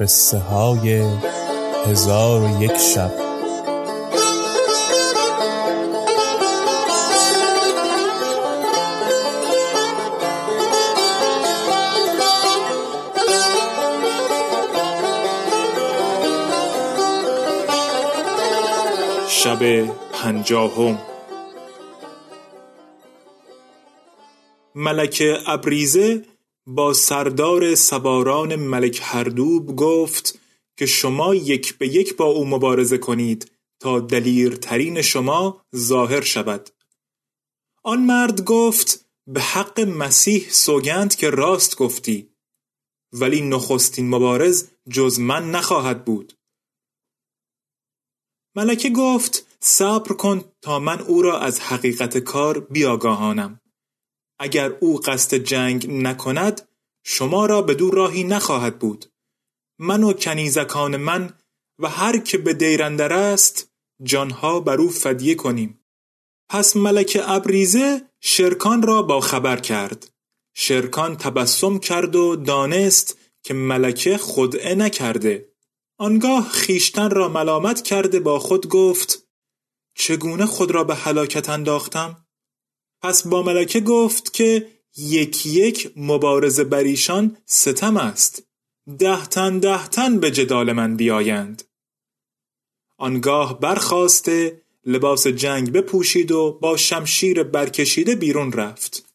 قصه های هزار و یک شب. شب پنجاهم. ملک ابریزه با سردار سواران ملک هردوب گفت که شما یک به یک با او مبارزه کنید تا دلیرترین شما ظاهر شود. آن مرد گفت به حق مسیح سوگند که راست گفتی ولی نخستین مبارز جز من نخواهد بود. ملکه گفت صبر کن تا من او را از حقیقت کار بیاگاهانم. اگر او قصد جنگ نکند شما را بدو راهی نخواهد بود. من و کنیزکان من و هر که به دیرندر است جانها بر او فدیه کنیم. پس ملک ابریزه شرکان را با خبر کرد. شرکان تبسم کرد و دانست که ملکه خدعه نکرده. آنگاه خیشتن را ملامت کرده با خود گفت چگونه خود را به هلاکت انداختم؟ پس با ملکه گفت که یک یک مبارزه بر ایشان ستم است. ده تن ده تن به جدال من بیایند. آنگاه برخواسته لباس جنگ بپوشید و با شمشیر برکشیده بیرون رفت.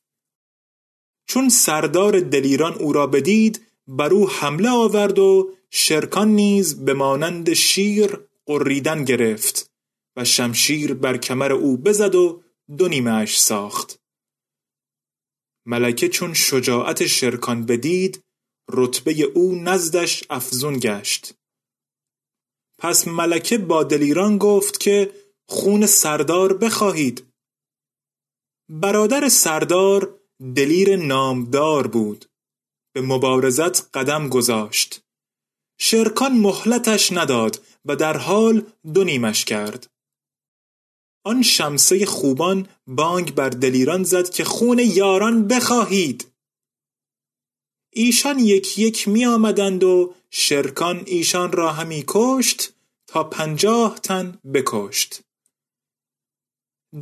چون سردار دلیران او را بدید بر او حمله آورد و شرکان نیز به مانند شیر قریدن گرفت و شمشیر بر کمر او بزد و دو نیمه ساخت. ملکه چون شجاعت شرکان بدید رتبه او نزدش افزون گشت. پس ملکه با دلیران گفت که خون سردار بخواهید. برادر سردار دلیر نامدار بود. به مبارزت قدم گذاشت. شرکان مهلتش نداد و در حال دو نیمش کرد. آن شمسه خوبان بانگ بر دلیران زد که خون یاران بخواهید. ایشان یک یک می آمدند و شرکان ایشان را همی کشت تا پنجاه تن بکشت.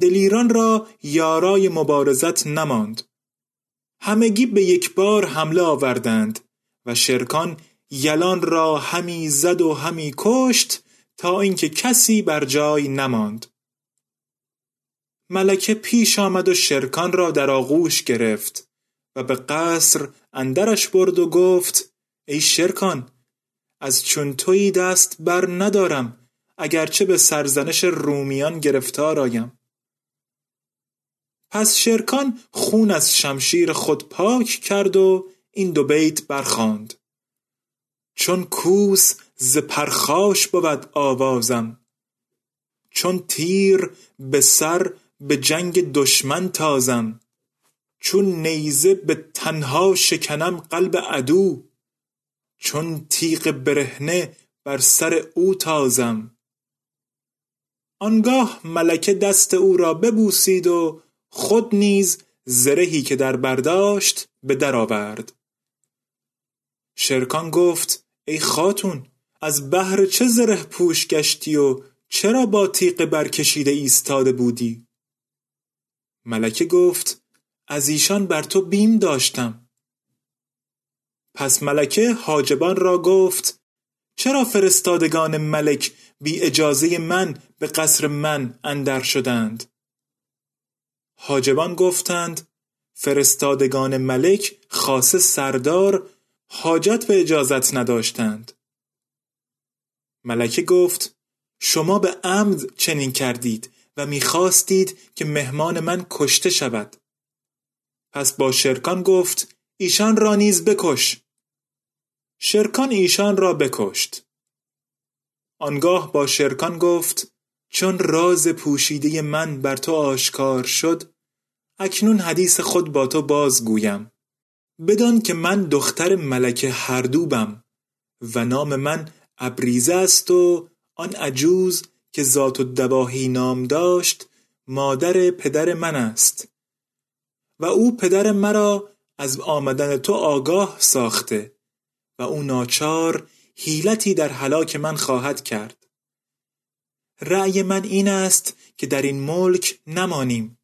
دلیران را یارای مبارزت نماند. همگی به یک بار حمله آوردند و شرکان یلان را همی زد و همی کشت تا اینکه کسی بر جای نماند. ملکه پیش آمد و شرکان را در آغوش گرفت و به قصر اندرش برد و گفت ای شرکان از چون تویی دست بر ندارم اگرچه به سرزنش رومیان گرفتار آیم. پس شرکان خون از شمشیر خود پاک کرد و این دو بیت برخاند چون کوس ز پرخاش بود آوازم چون تیر به سر به جنگ دشمن تازم چون نیزه به تنها شکنم قلب عدو چون تیغ برهنه بر سر او تازم. آنگاه ملکه دست او را ببوسید و خود نیز زرهی که در برداشت به در آورد. شرکان گفت ای خاتون از بهر چه زره پوش گشتی و چرا با تیغ برکشیده ایستاده بودی؟ ملکه گفت از ایشان بر تو بیم داشتم. پس ملکه حاجبان را گفت چرا فرستادگان ملک بی اجازه من به قصر من اندر شدند؟ حاجبان گفتند فرستادگان ملک خاص سردار حاجت به اجازت نداشتند. ملکه گفت شما به عمد چنین کردید و می‌خواستید که مهمان من کشته شود. پس با شرکان گفت ایشان را نیز بکش. شرکان ایشان را بکشت. آنگاه با شرکان گفت چون راز پوشیده من بر تو آشکار شد اکنون حدیث خود با تو بازگویم. بدان که من دختر ملک هردوبم و نام من ابریزه است و آن عجوز که ذات و دواهی نام داشت مادر پدر من است. و او پدر مرا از آمدن تو آگاه ساخته و او ناچار حیلتی در هلاک من خواهد کرد. رأی من این است که در این ملک نمانیم.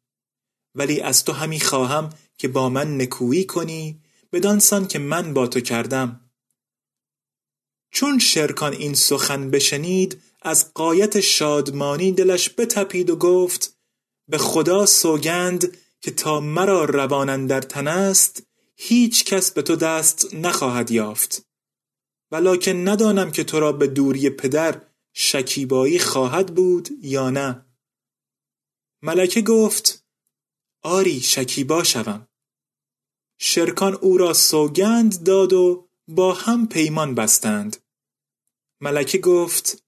ولی از تو همی خواهم که با من نکویی کنی بدانسان که من با تو کردم. چون شرکان این سخن بشنید از قایت شادمانی دلش بتپید و گفت به خدا سوگند که تا مرا روانن در تن است هیچ کس به تو دست نخواهد یافت. ولکن ندانم که تو را به دوری پدر شکیبایی خواهد بود یا نه. ملکه گفت آری شکیبا شوم. شرکان او را سوگند داد و با هم پیمان بستند. ملکه گفت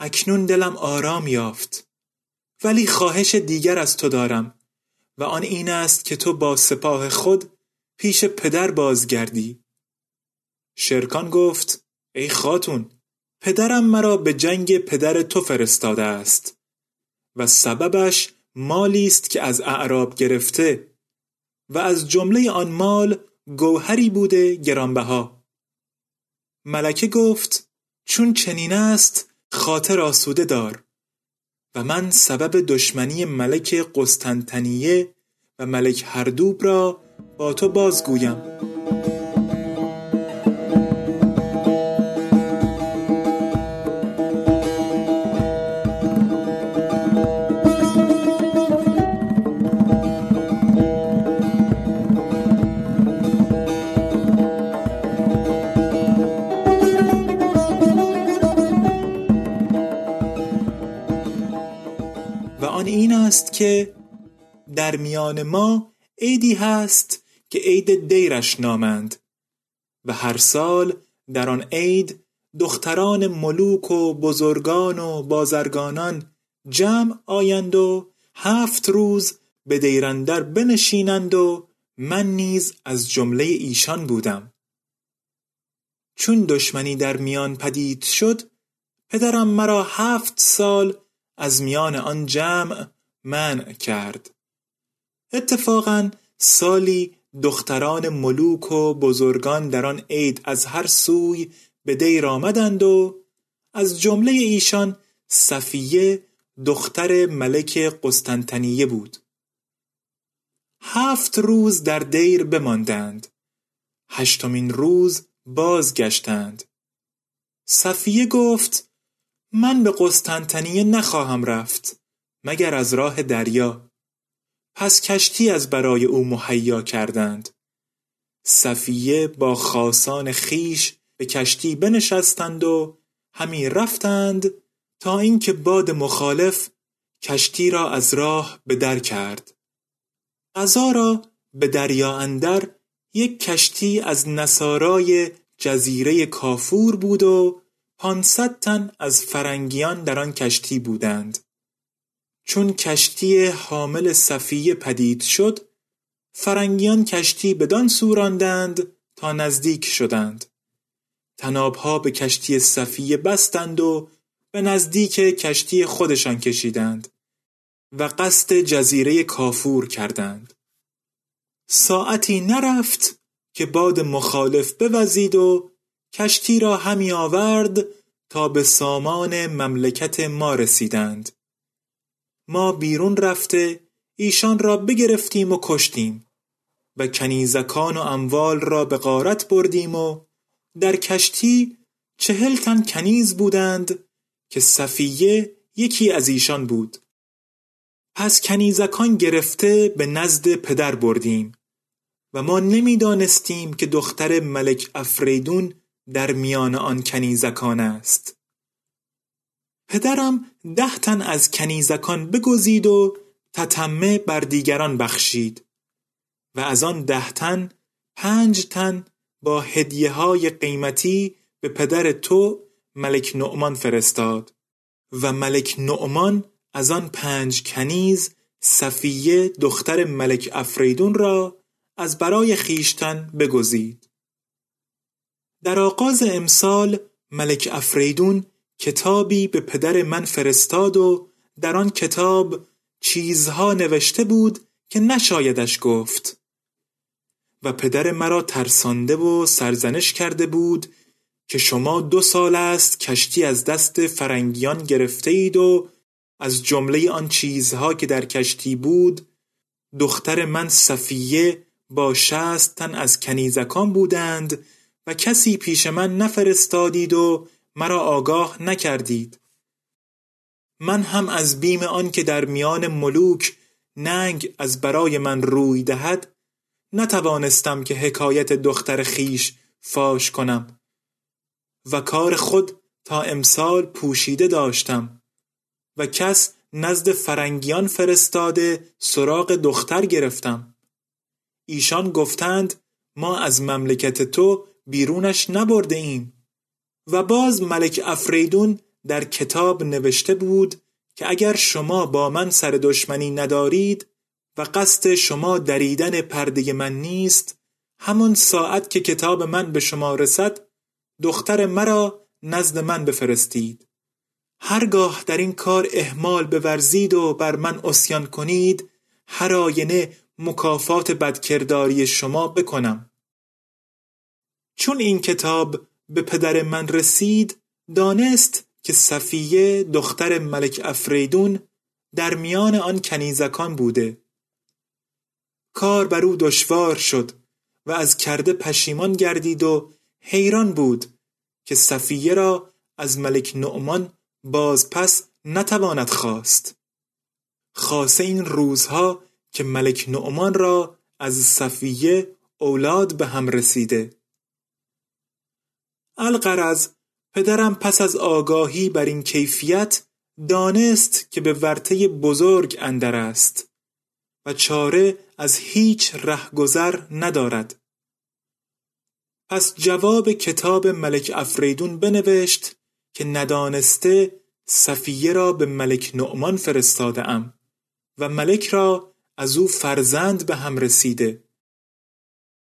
اکنون دلم آرام یافت. ولی خواهش دیگر از تو دارم و آن این است که تو با سپاه خود پیش پدر بازگردی. شرکان گفت ای خاتون پدرم مرا به جنگ پدر تو فرستاده است و سببش مالی است که از اعراب گرفته و از جمله آن مال گوهری بوده گرانبها. ملکه گفت چون چنین است خاطر آسوده دار. و من سبب دشمنی ملک قسطنطنیه و ملک هردوب را با تو بازگویم. در میان ما عیدی هست که عید دیرش نامند. و هر سال در آن عید دختران ملوک و بزرگان و بازرگانان جمع آیند و هفت روز به دیرندر بنشینند و من نیز از جمله ایشان بودم. چون دشمنی در میان پدید شد پدرم مرا هفت سال از میان آن جمع منع کرد. اتفاقا سالی دختران ملوک و بزرگان در آن عید از هر سوی به دیر آمدند و از جمله ایشان صفیه دختر ملک قسطنطنیه بود. هفت روز در دیر بماندند. هشتمین روز بازگشتند. صفیه گفت من به قسطنطنیه نخواهم رفت مگر از راه دریا؟ پس کشتی از برای او مهیا کردند. صفیه با خاصان خیش به کشتی بنشستند و همی رفتند تا اینکه باد مخالف کشتی را از راه به در کرد. قضا را به دریا اندر یک کشتی از نصارای جزیره کافور بود و پانصد تن از فرنگیان در آن کشتی بودند. چون کشتی حامل صفیه پدید شد فرنگیان کشتی بدان سوراندند تا نزدیک شدند. تنابها به کشتی صفیه بستند و به نزدیک کشتی خودشان کشیدند و قصد جزیره کافور کردند. ساعتی نرفت که باد مخالف بوزید و کشتی را همی آورد تا به سامان مملکت ما رسیدند. ما بیرون رفته ایشان را بگرفتیم و کشتیم و کنیزکان و اموال را به غارت بردیم و در کشتی چهل تن کنیز بودند که صفیه یکی از ایشان بود. پس کنیزکان گرفته به نزد پدر بردیم و ما نمی‌دانستیم که دختر ملک افریدون در میان آن کنیزکان است. پدرم ده تن از کنیزکان بگزید و تتمه بر دیگران بخشید. و از آن ده تن پنج تن با هدیه های قیمتی به پدر تو ملک نعمان فرستاد. و ملک نعمان از آن پنج کنیز صفیه دختر ملک افریدون را از برای خیشتن بگزید. در آغاز امسال ملک افریدون کتابی به پدر من فرستاد و در آن کتاب چیزها نوشته بود که نشایدش گفت. و پدر مرا ترسانده و سرزنش کرده بود که شما دو سال است کشتی از دست فرنگیان گرفته اید و از جمله آن چیزها که در کشتی بود دختر من صفیه با شست تن از کنیزکان بودند و کسی پیش من نفرستادید و مرا آگاه نکردید. من هم از بیم آن که در میان ملوک ننگ از برای من روی دهد نتوانستم که حکایت دختر خیش فاش کنم و کار خود تا امسال پوشیده داشتم و کس نزد فرنگیان فرستاده سراغ دختر گرفتم. ایشان گفتند ما از مملکت تو بیرونش نبرده ایم و باز ملک افریدون در کتاب نوشته بود که اگر شما با من سر دشمنی ندارید و قصد شما دریدن پرده من نیست همون ساعت که کتاب من به شما رسد دختر مرا نزد من بفرستید. هرگاه در این کار احمال بورزید و بر من اسیان کنید هر آینه مکافات بدکرداری شما بکنم. چون این کتاب به پدر من رسید دانست که صفیه دختر ملک افریدون در میان آن کنیزکان بوده. کار بر او دشوار شد و از کرده پشیمان گردید و حیران بود که صفیه را از ملک نعمان باز پس نتواند خواست. خاصه این روزها که ملک نعمان را از صفیه اولاد به هم رسیده. القرض پدرم پس از آگاهی بر این کیفیت دانست که به ورطه بزرگ اندر است و چاره از هیچ رهگذر ندارد. پس جواب کتاب ملک افریدون بنوشت که ندانسته صفیه را به ملک نعمان فرستاده ام و ملک را از او فرزند به هم رسیده.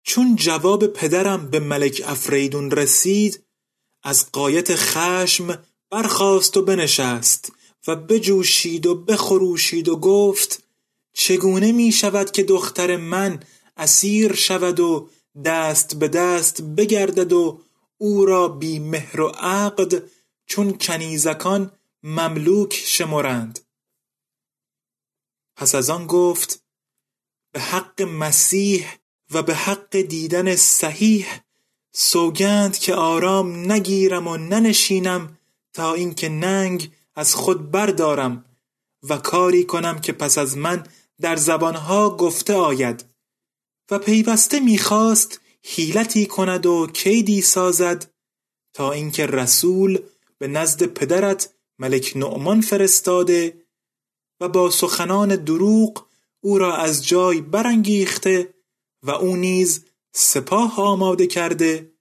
چون جواب پدرم به ملک افریدون رسید از قایت خشم برخاست و بنشست و بجوشید و بخروشید و گفت چگونه می شود که دختر من اسیر شود و دست به دست بگردد و او را بی مهر و عقد چون کنیزکان مملوک شمرند؟ پس از آن گفت به حق مسیح و به حق دیدن صحیح سوگند که آرام نگیرم و ننشینم تا اینکه ننگ از خود بردارم و کاری کنم که پس از من در زبانها گفته آید و پیوسته می‌خواست حیلتی کند و کیدی سازد تا اینکه رسول به نزد پدرت ملک نعمان فرستاده و با سخنان دروغ او را از جای برانگیخته و او نیز سپاه آماده کرده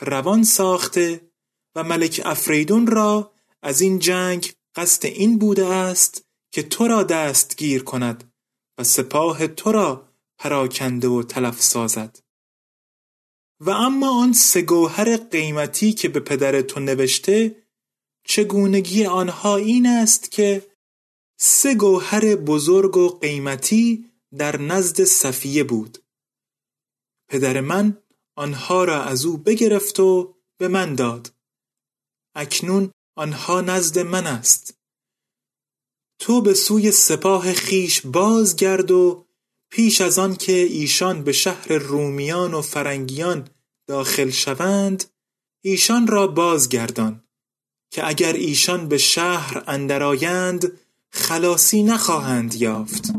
روان ساخته و ملک افریدون را از این جنگ قصد این بوده است که تو را دستگیر کند و سپاه تو را پراکنده و تلف سازد. و اما آن سه گوهر قیمتی که به پدر تو نوشته چگونگی آنها این است که سه گوهر بزرگ و قیمتی در نزد صفیه بود. پدر من آنها را از او بگرفت و به من داد. اکنون آنها نزد من است. تو به سوی سپاه خیش بازگرد و پیش از آن که ایشان به شهر رومیان و فرنگیان داخل شوند ایشان را بازگردان که اگر ایشان به شهر اندرآیند خلاصی نخواهند یافت.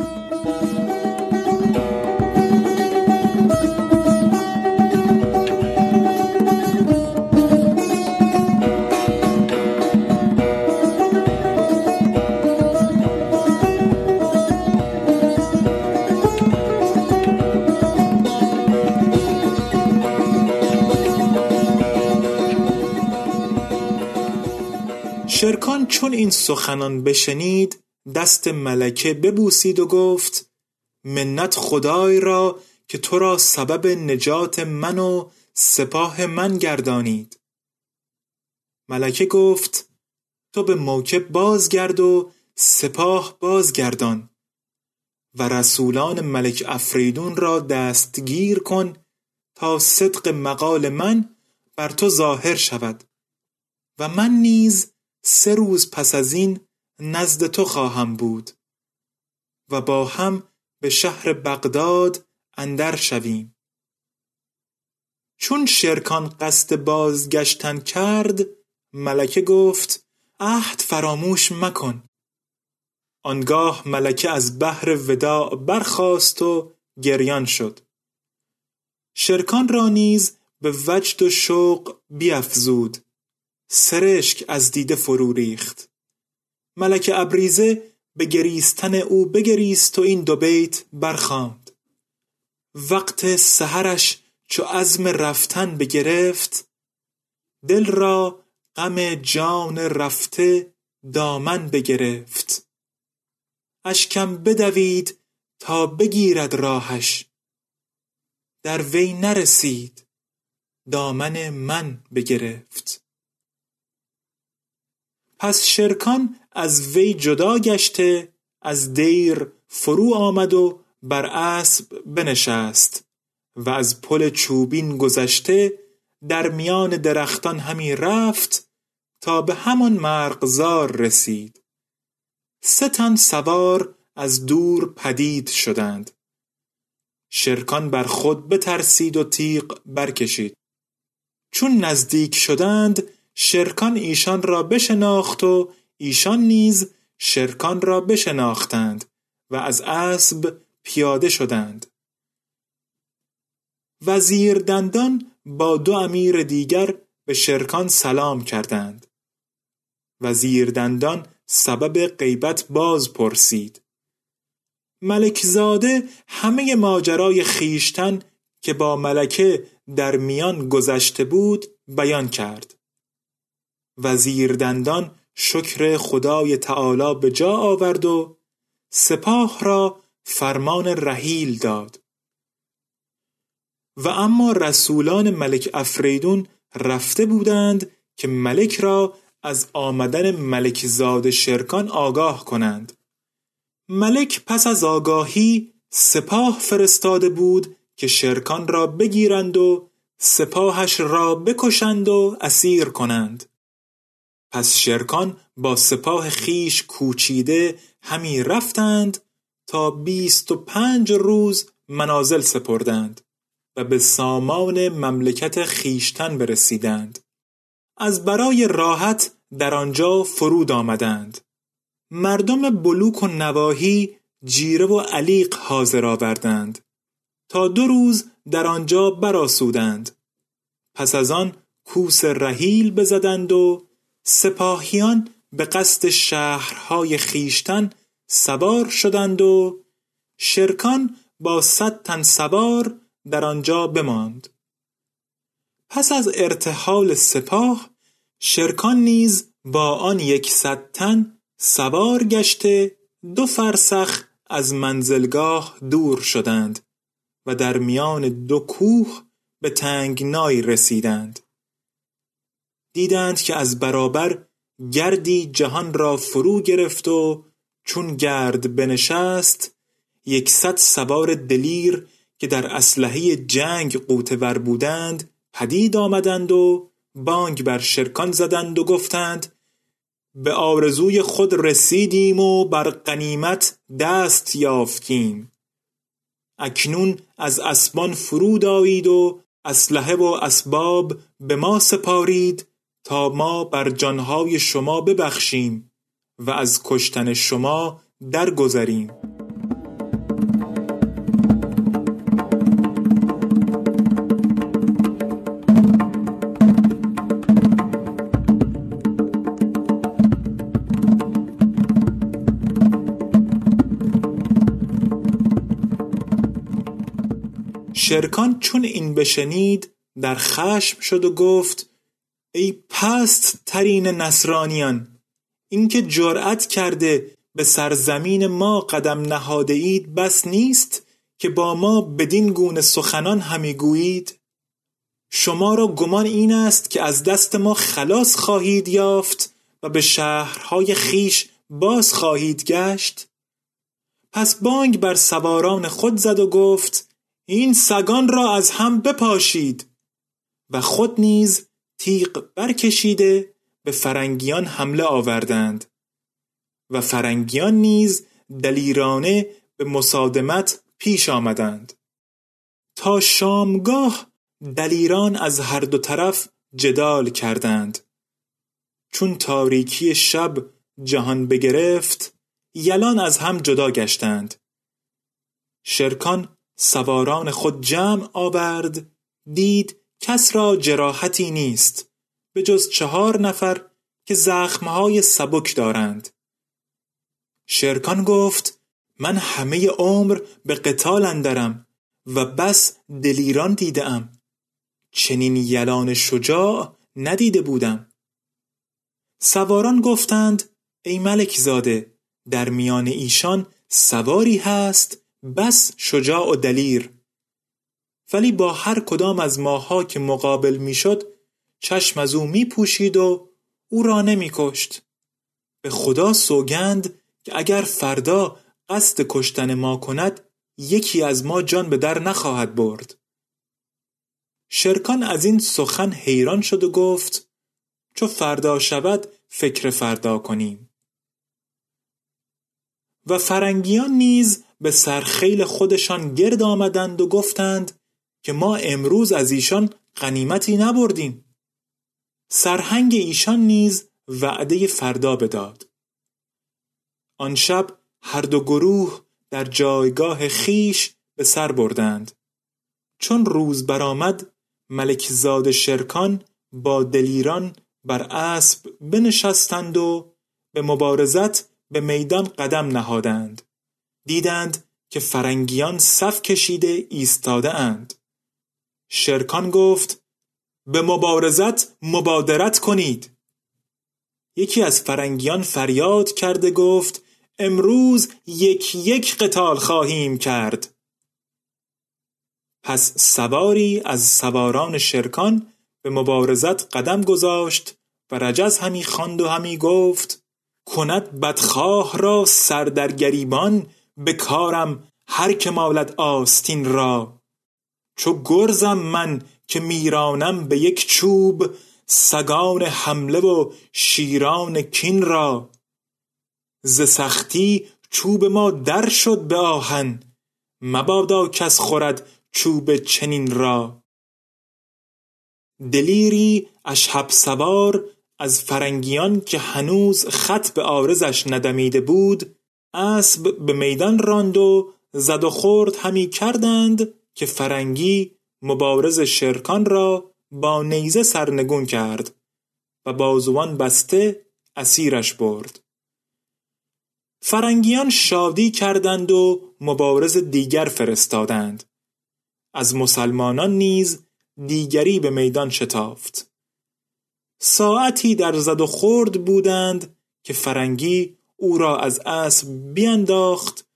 چون این سخنان بشنید دست ملکه ببوسید و گفت منت خدای را که تو را سبب نجات من و سپاه من گردانید. ملکه گفت تو به موکب بازگرد و سپاه بازگردان و رسولان ملک افریدون را دستگیر کن تا صدق مقال من بر تو ظاهر شود و من نیز سه روز پس از این نزد تو خواهم بود و با هم به شهر بغداد اندر شویم. چون شرکان قصد بازگشتن کرد ملکه گفت عهد فراموش مکن. آنگاه ملکه از بحر وداع برخاست و گریان شد. شرکان را نیز به وجد و شوق بیافزود سرشک از دیده فرو ریخت. ملکه ابریزه به گریستن او بگریست و این دو بیت برخاند. وقت سحرش چو عزم رفتن بگرفت دل را غم جان رفته دامن بگرفت. اشکم بدوید تا بگیرد راهش در وی نرسید دامن من بگرفت. پس شرکان از وی جدا گشته از دیر فرو آمد و بر اسب بنشست و از پل چوبین گذشته در میان درختان همی رفت تا به همان مرغزار رسید. سه تن سوار از دور پدید شدند. شرکان بر خود بترسید و تیغ برکشید. چون نزدیک شدند شرکان ایشان را بشناخت و ایشان نیز شرکان را بشناختند و از اسب پیاده شدند. وزیر دندان با دو امیر دیگر به شرکان سلام کردند. وزیر دندان سبب غیبت باز پرسید. ملکزاده همه ماجرای خیشتن که با ملکه در میان گذشته بود بیان کرد. وزیر دندان شکر خدای تعالی به جا آورد و سپاه را فرمان رحیل داد. و اما رسولان ملک افریدون رفته بودند که ملک را از آمدن ملک زاد شرکان آگاه کنند. ملک پس از آگاهی سپاه فرستاده بود که شرکان را بگیرند و سپاهش را بکشند و اسیر کنند. پس شرکان با سپاه خیش کوچیده همی رفتند تا بیست و پنج روز منازل سپردند و به سامان مملکت خیشتن برسیدند. از برای راحت در آنجا فرود آمدند. مردم بلوک و نواحی جیره و علیق حاضر آوردند. تا دو روز در آنجا براسودند پس از آن کوس رحیل بزدند و سپاهیان به قصد شهرهای خیشتن سوار شدند و شرکان با صد تن سوار در آنجا بماند. پس از ارتحال سپاه شرکان نیز با آن یکصد تن سوار گشته دو فرسخ از منزلگاه دور شدند و در میان دو کوه به تنگنای رسیدند. دیدند که از برابر گردی جهان را فرو گرفت و چون گرد بنشست یکصد سوار دلیر که در اسلحه جنگ قوتور بودند پدید آمدند و بانگ بر شرکان زدند و گفتند به آرزوی خود رسیدیم و بر غنیمت دست یافتیم اکنون از اسبان فرود آیید و اسلحه و اسباب به ما سپارید. تا ما بر جانهای شما ببخشیم و از کشتن شما درگذریم. شرکان چون این بشنید در خشم شد و گفت ای پست ترین نصرانیان اینکه جرأت کرده به سرزمین ما قدم نهاده اید بس نیست که با ما بدین گونه سخنان همی گویید. شما را گمان این است که از دست ما خلاص خواهید یافت و به شهرهای خیش باز خواهید گشت. پس بانگ بر سواران خود زد و گفت این سگان را از هم بپاشید. و خود نیز تیغ برکشیده به فرنگیان حمله آوردند. و فرنگیان نیز دلیرانه به مصادمت پیش آمدند. تا شامگاه دلیران از هر دو طرف جدال کردند. چون تاریکی شب جهان بگرفت یلان از هم جدا گشتند. شرکان سواران خود جمع آورد دید کس را جراحتی نیست به جز چهار نفر که زخمهای سبک دارند. شرکان گفت من همه عمر به قتال اندرم و بس دلیران دیدم چنین یلان شجاع ندیده بودم. سواران گفتند ای ملک زاده در میان ایشان سواری هست بس شجاع و دلیر. ولی با هر کدام از ماها که مقابل می‌شد چشم از او می پوشید و او را نمی کشت. به خدا سوگند که اگر فردا قصد کشتن ما کند یکی از ما جان به در نخواهد برد. شرکان از این سخن حیران شد و گفت چو فردا شود فکر فردا کنیم. و فرنگیان نیز به سرخیل خودشان گرد آمدند و گفتند که ما امروز از ایشان غنیمتی نبردیم. سرهنگ ایشان نیز وعده فردا بداد. آن شب هر دو گروه در جایگاه خیش به سر بردند. چون روز برآمد ملک زاد شرکان با دلیران بر اسب بنشستند و به مبارزت به میدان قدم نهادند. دیدند که فرنگیان صف کشیده ایستاده اند شرکان گفت به مبارزت مبادرت کنید. یکی از فرنگیان فریاد کرده گفت امروز یک یک قتال خواهیم کرد. پس سواری از سواران شرکان به مبارزت قدم گذاشت و رجز همی خواند و همی گفت کند بدخواه را سر در گریبان به کارم هر که مالد آستین را. چو گرزم من که میرانم به یک چوب سگان حمله و شیران کین را. ز سختی چوب ما در شد به آهن مبادا کس خورد چوب چنین را. دلیری اشهب سوار از فرنگیان که هنوز خط به آرزش ندمیده بود اسب به میدان راند و زد و خورد همی کردند. که فرنگی مبارز شرکان را با نیزه سرنگون کرد و بازوان بسته اسیرش برد. فرنگیان شادی کردند و مبارز دیگر فرستادند. از مسلمانان نیز دیگری به میدان شتافت. ساعتی در زد و خورد بودند که فرنگی او را از اسب بینداخت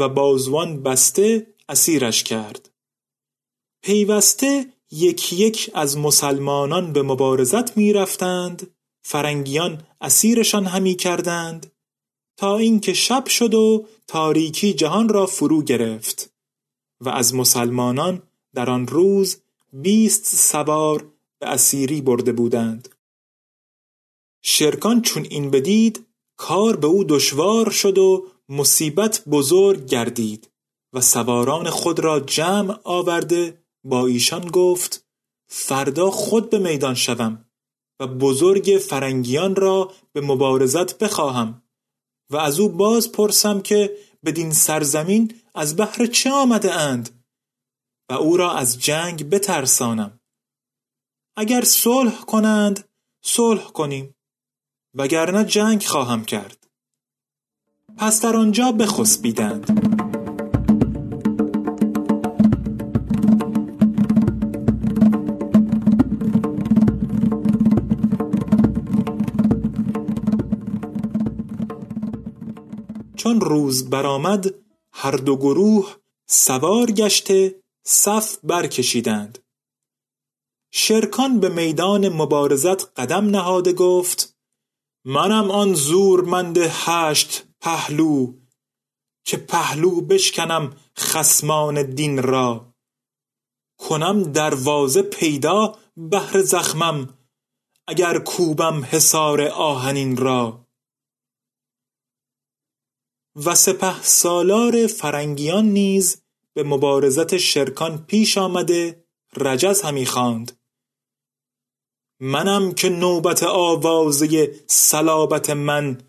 و بازوان بسته اسیرش کرد. پیوسته یکی یک از مسلمانان به مبارزت می رفتند فرنگیان اسیرشان همی کردند. تا اینکه شب شد و تاریکی جهان را فرو گرفت و از مسلمانان در آن روز بیست سوار به اسیری برده بودند. شرکان چون این بدید کار به او دشوار شد و مصیبت بزرگ گردید و سواران خود را جمع آورده با ایشان گفت فردا خود به میدان شوم و بزرگ فرنگیان را به مبارزت بخواهم و از او باز پرسم که بدین سرزمین از بحر چه آمده اند و او را از جنگ بترسانم. اگر صلح کنند صلح کنیم وگرنه جنگ خواهم کرد. پس در آنجا بخسبیدند. روز برآمد هر دو گروه سوار گشته صف برکشیدند. شرکان به میدان مبارزت قدم نهاده گفت منم آن زورمند هشت پهلو که پهلو بشکنم خسمان دین را. کنم دروازه پیدا بهر زخمم اگر کوبم حصار آهنین را. و سپه سالار فرنگیان نیز به مبارزت شرکان پیش آمده رجز همی خواند. منم که نوبت آوازه صلابت من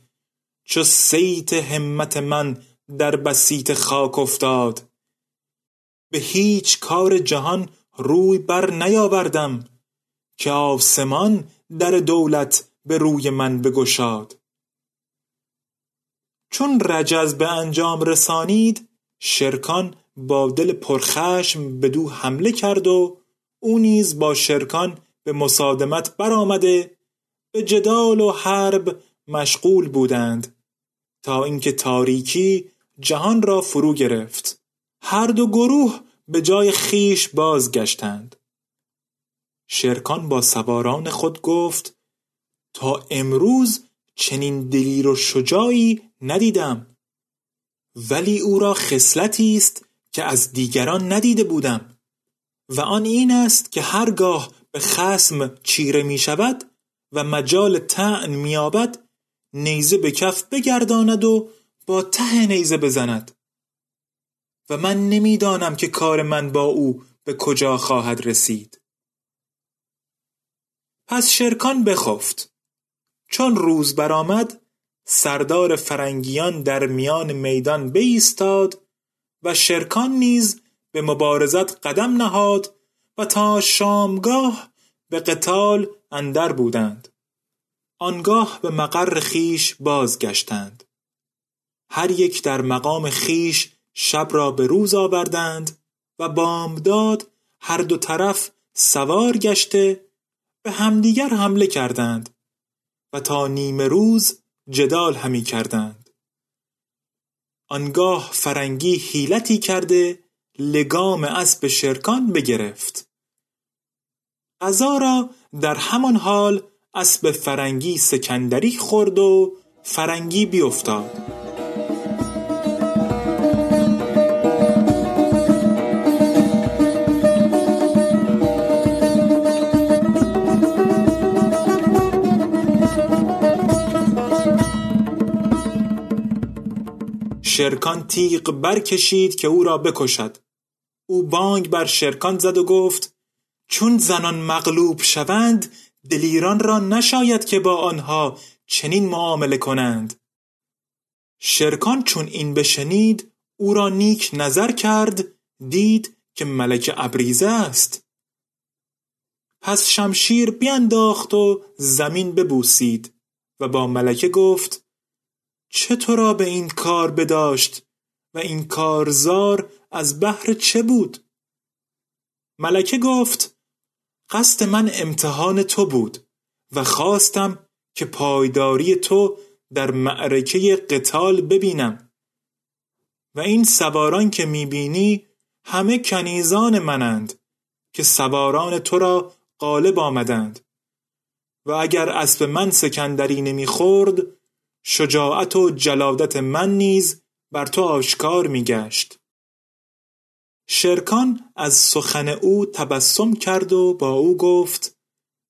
چو سیت همت من در بسیط خاک افتاد. به هیچ کار جهان روی بر نیاوردم که آسمان در دولت به روی من بگشاد. چون رجز به انجام رسانید شرکان با دل پرخشم بدو حمله کرد و او نیز با شرکان به مصادمت برآمده به جدال و حرب مشغول بودند تا اینکه تاریکی جهان را فرو گرفت. هر دو گروه به جای خیش بازگشتند. شرکان با سواران خود گفت تا امروز چنین دلیر و شجاعی ندیدم. ولی او را خصلتی است که از دیگران ندیده بودم. و آن این است که هرگاه به خسم چیره می شود و مجال تعن میابد نیزه به کف بگرداند و با ته نیزه بزند. و من نمی‌دانم که کار من با او به کجا خواهد رسید. پس شرکان بخفت. چون روز برآمد سردار فرنگیان در میان میدان بایستاد و شرکان نیز به مبارزت قدم نهاد و تا شامگاه به قتال اندر بودند. آنگاه به مقر خیش بازگشتند. هر یک در مقام خیش شب را به روز آوردند و بامداد هر دو طرف سوار گشته به همدیگر حمله کردند و تا نیمه روز جدال همی کردند. آنگاه فرنگی حیلتی کرده لگام اسب شرکان بگرفت. قضا را در همان حال اسب فرنگی سکندری خورد و فرنگی بیفتاد شرکان تیغ برکشید که او را بکشد. او بانگ بر شرکان زد و گفت چون زنان مغلوب شوند دلیران را نشاید که با آنها چنین معامله کنند. شرکان چون این بشنید او را نیک نظر کرد دید که ملک ابریزه است. پس شمشیر بینداخت و زمین ببوسید و با ملکه گفت چه تو را به این کار بداشت و این کارزار از بهر چه بود؟ ملکه گفت قصد من امتحان تو بود و خواستم که پایداری تو در معرکه قتال ببینم. و این سواران که می‌بینی همه کنیزان منند که سواران تو را غالب آمدند. و اگر اسب من سکندری نمی‌خورد شجاعت و جلادت من نیز بر تو آشکار میگشت. شرکان از سخن او تبسم کرد و با او گفت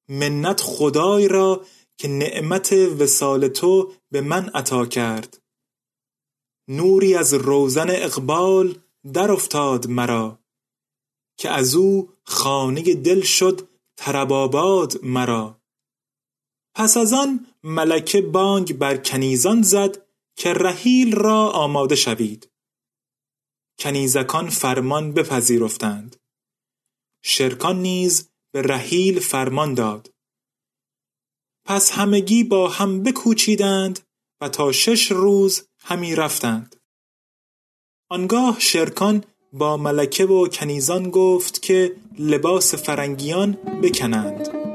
منت خدای را که نعمت وسال تو به من عطا کرد. نوری از روزن اقبال در افتاد مرا که از او خانه دل شد ترباباد مرا. پس از آن ملکه بانگ بر کنیزان زد که رحیل را آماده شوید. کنیزکان فرمان بپذیرفتند. شرکان نیز به رحیل فرمان داد. پس همگی با هم بکوچیدند و تا شش روز همی رفتند. آنگاه شرکان با ملکه و کنیزان گفت که لباس فرنگیان بکنند.